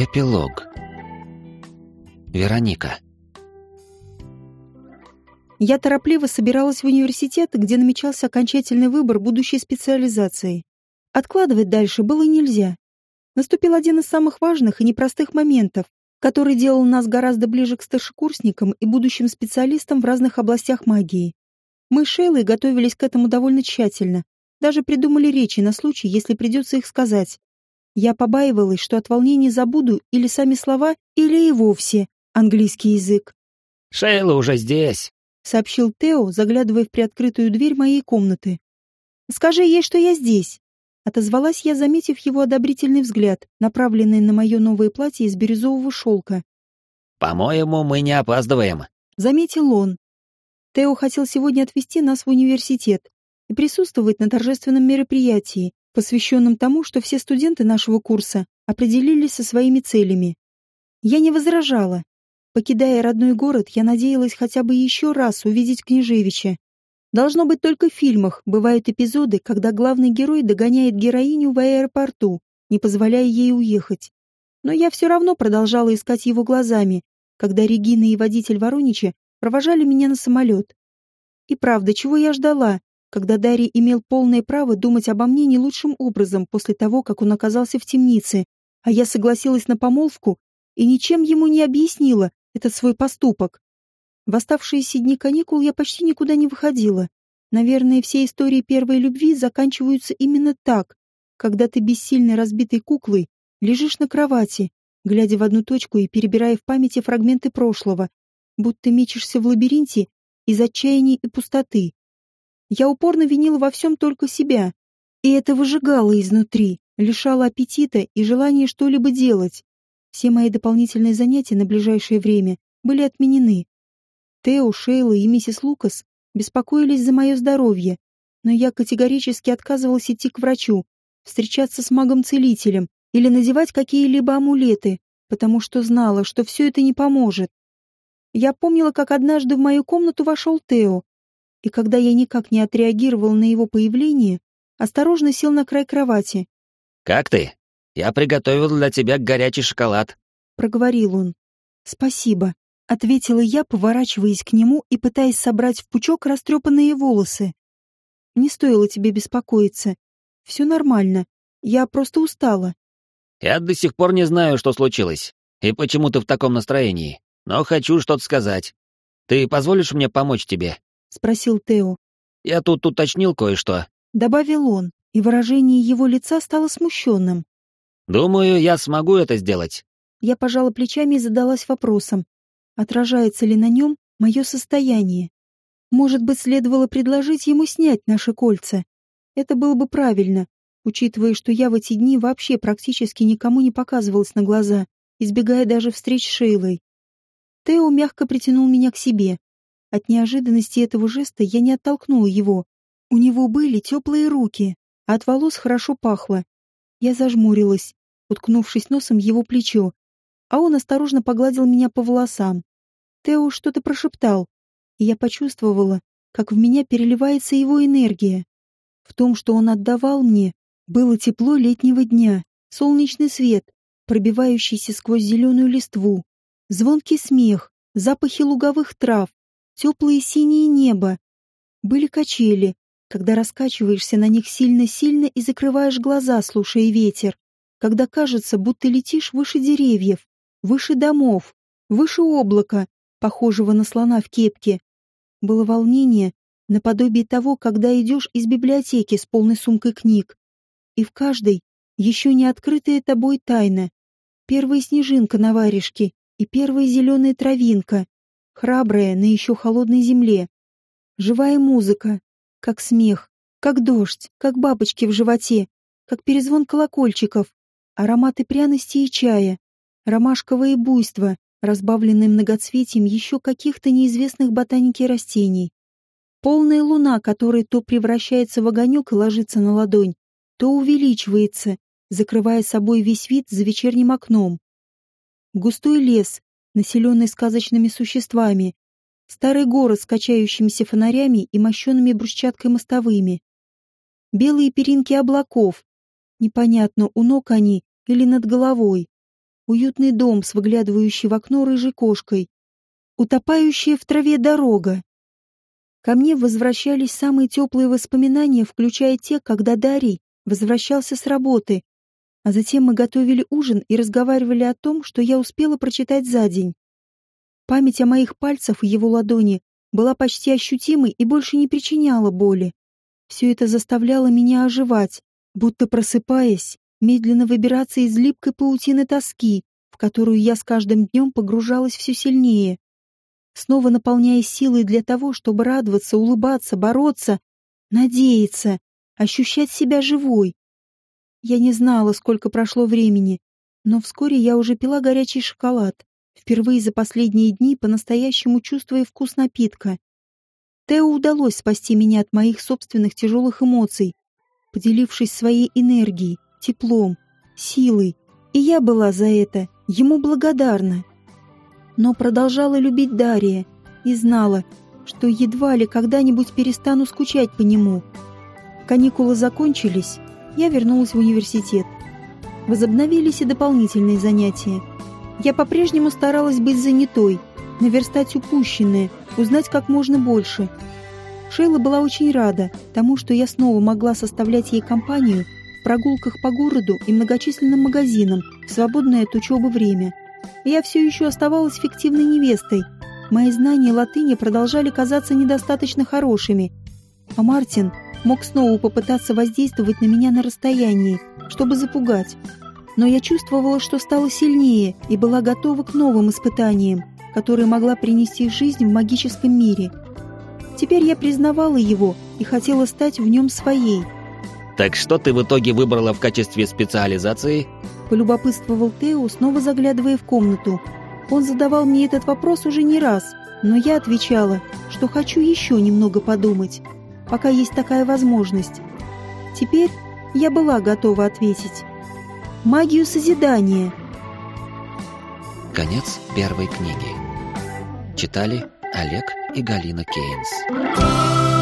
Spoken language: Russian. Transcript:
Эпилог. Вероника. Я торопливо собиралась в университет, где намечался окончательный выбор будущей специализации. Откладывать дальше было нельзя. Наступил один из самых важных и непростых моментов, который делал нас гораздо ближе к старшекурсникам и будущим специалистам в разных областях магии. Мы с Шейлой готовились к этому довольно тщательно, даже придумали речи на случай, если придется их сказать. Я побаивалась, что от волнения забуду или сами слова, или и вовсе английский язык. «Шейла уже здесь», — сообщил Тео, заглядывая в приоткрытую дверь моей комнаты. «Скажи ей, что я здесь», — отозвалась я, заметив его одобрительный взгляд, направленный на мое новое платье из бирюзового шелка. «По-моему, мы не опаздываем», — заметил он. Тео хотел сегодня отвезти нас в университет и присутствовать на торжественном мероприятии, посвященном тому, что все студенты нашего курса определились со своими целями. Я не возражала. Покидая родной город, я надеялась хотя бы еще раз увидеть Княжевича. Должно быть, только в фильмах бывают эпизоды, когда главный герой догоняет героиню в аэропорту, не позволяя ей уехать. Но я все равно продолжала искать его глазами, когда Регина и водитель Воронича провожали меня на самолет. И правда, чего я ждала, когда Дарий имел полное право думать обо мне не лучшим образом после того, как он оказался в темнице, а я согласилась на помолвку и ничем ему не объяснила этот свой поступок. В оставшиеся дни каникул я почти никуда не выходила. Наверное, все истории первой любви заканчиваются именно так, когда ты бессильной разбитой куклой лежишь на кровати, глядя в одну точку и перебирая в памяти фрагменты прошлого, будто мечешься в лабиринте из отчаяния и пустоты. Я упорно винила во всем только себя, и это выжигало изнутри, лишало аппетита и желания что-либо делать. Все мои дополнительные занятия на ближайшее время были отменены. Тео, Шейла и миссис Лукас беспокоились за мое здоровье, но я категорически отказывалась идти к врачу, встречаться с магом-целителем или надевать какие-либо амулеты, потому что знала, что все это не поможет. Я помнила, как однажды в мою комнату вошел Тео, и когда я никак не отреагировал на его появление, осторожно сел на край кровати. «Как ты? Я приготовил для тебя горячий шоколад», — проговорил он. «Спасибо», — ответила я, поворачиваясь к нему и пытаясь собрать в пучок растрепанные волосы. «Не стоило тебе беспокоиться. Все нормально. Я просто устала». «Я до сих пор не знаю, что случилось, и почему ты в таком настроении, но хочу что-то сказать. Ты позволишь мне помочь тебе?» — спросил Тео. «Я тут уточнил кое-что», — добавил он, и выражение его лица стало смущенным. «Думаю, я смогу это сделать». Я пожала плечами и задалась вопросом, отражается ли на нем мое состояние. Может быть, следовало предложить ему снять наши кольца. Это было бы правильно, учитывая, что я в эти дни вообще практически никому не показывалась на глаза, избегая даже встреч с Шейлой. Тео мягко притянул меня к себе, от неожиданности этого жеста я не оттолкнула его. У него были теплые руки, а от волос хорошо пахло. Я зажмурилась, уткнувшись носом его плечо, а он осторожно погладил меня по волосам. Тео что-то прошептал, и я почувствовала, как в меня переливается его энергия. В том, что он отдавал мне, было тепло летнего дня, солнечный свет, пробивающийся сквозь зеленую листву, звонкий смех, запахи луговых трав, теплое синее небо. Были качели, когда раскачиваешься на них сильно-сильно и закрываешь глаза, слушая ветер, когда кажется, будто летишь выше деревьев, выше домов, выше облака, похожего на слона в кепке. Было волнение, наподобие того, когда идешь из библиотеки с полной сумкой книг. И в каждой еще не открытая тобой тайна. Первая снежинка на варежке и первая зеленая травинка, храбрая на еще холодной земле. Живая музыка, как смех, как дождь, как бабочки в животе, как перезвон колокольчиков, ароматы пряности и чая, ромашковое буйство, разбавленное многоцветием еще каких-то неизвестных ботанике растений. Полная луна, которая то превращается в огонек и ложится на ладонь, то увеличивается, закрывая собой весь вид за вечерним окном. Густой лес, населенный сказочными существами, старый город с качающимися фонарями и мощенными брусчаткой мостовыми, белые перинки облаков, непонятно, у ног они или над головой, уютный дом с выглядывающей в окно рыжей кошкой, утопающая в траве дорога. Ко мне возвращались самые теплые воспоминания, включая те, когда Дарий возвращался с работы, а затем мы готовили ужин и разговаривали о том, что я успела прочитать за день. Память о моих пальцах в его ладони была почти ощутимой и больше не причиняла боли. Все это заставляло меня оживать, будто просыпаясь, медленно выбираться из липкой паутины тоски, в которую я с каждым днем погружалась все сильнее. Снова наполняя силой для того, чтобы радоваться, улыбаться, бороться, надеяться, ощущать себя живой. Я не знала, сколько прошло времени, но вскоре я уже пила горячий шоколад, впервые за последние дни по-настоящему чувствуя вкус напитка. Тео удалось спасти меня от моих собственных тяжелых эмоций, поделившись своей энергией, теплом, силой, и я была за это ему благодарна. Но продолжала любить Дария и знала, что едва ли когда-нибудь перестану скучать по нему. Каникулы закончились, я вернулась в университет. Возобновились и дополнительные занятия. Я по-прежнему старалась быть занятой, наверстать упущенное, узнать как можно больше. Шейла была очень рада тому, что я снова могла составлять ей компанию в прогулках по городу и многочисленным магазинам в свободное от учебы время. Я все еще оставалась фиктивной невестой. Мои знания латыни продолжали казаться недостаточно хорошими. А Мартин мог снова попытаться воздействовать на меня на расстоянии, чтобы запугать. Но я чувствовала, что стала сильнее и была готова к новым испытаниям, которые могла принести жизнь в магическом мире. Теперь я признавала его и хотела стать в нем своей. «Так что ты в итоге выбрала в качестве специализации?» Полюбопытствовал Тео, снова заглядывая в комнату. Он задавал мне этот вопрос уже не раз, но я отвечала, что хочу еще немного подумать пока есть такая возможность. Теперь я была готова ответить. Магию созидания. Конец первой книги. Читали Олег и Галина Кейнс.